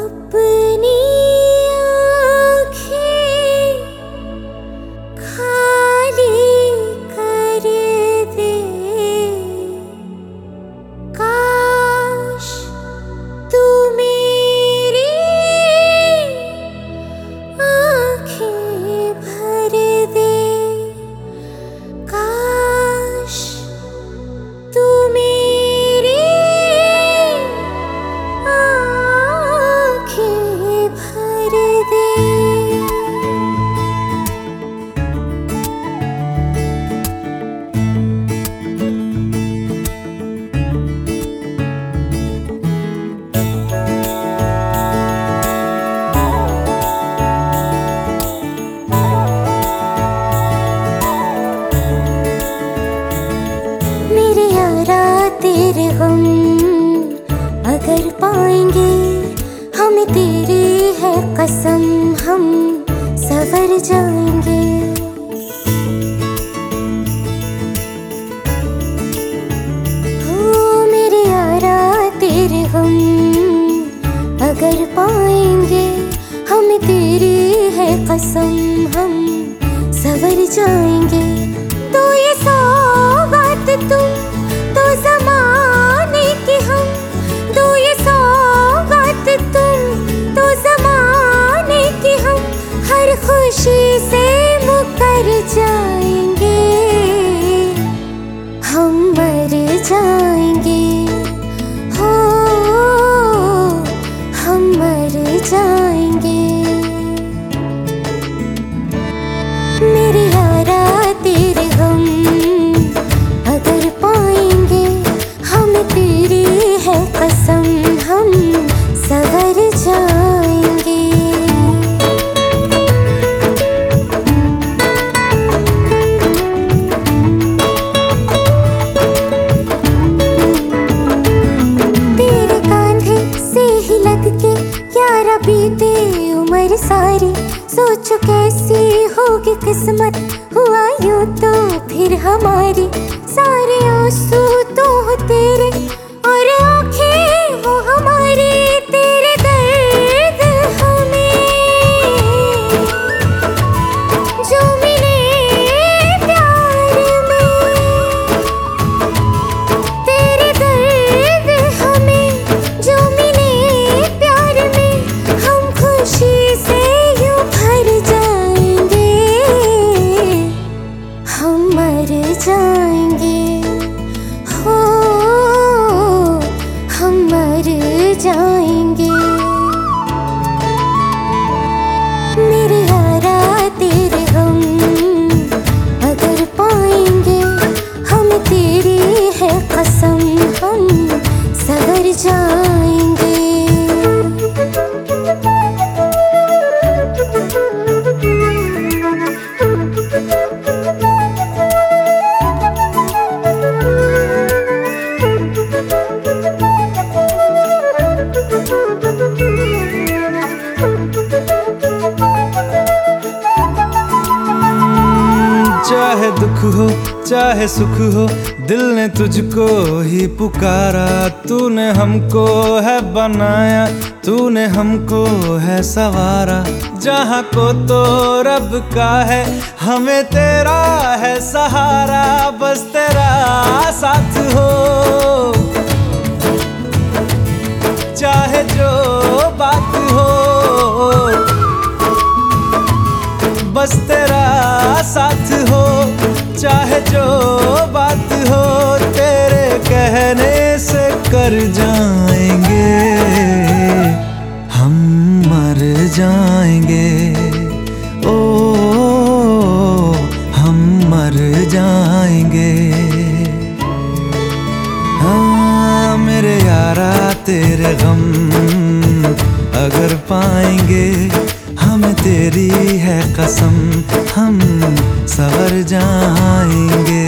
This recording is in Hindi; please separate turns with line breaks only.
up. अगर पाएँगे। हमें तेरी है कसम, हम सवर जाएँगे। मेरे यारा, तेरे हम अगर पाएँगे। हमें तेरी है कसम, हम सवर जाएँगे। हम बीते उम्र सारी सोचो कैसी होगी किस्मत।
दुख हो, चाहे सुख हो, दिल ने तुझको ही पुकारा। तूने हमको है बनाया, तूने हमको है सवारा। जहाँ को तो रब का है, हमें तेरा है सहारा। बस तेरा साथ हो। चाहे जो बात हो, बस तेरा जो बात हो, तेरे कहने से कर जाएँगे। हम मर जाएँगे। ओ, हम मर जाएँगे। हाँ मेरे यारा, तेरे गम अगर पाएँगे। तेरी है कसम हम सवर जाएँगे।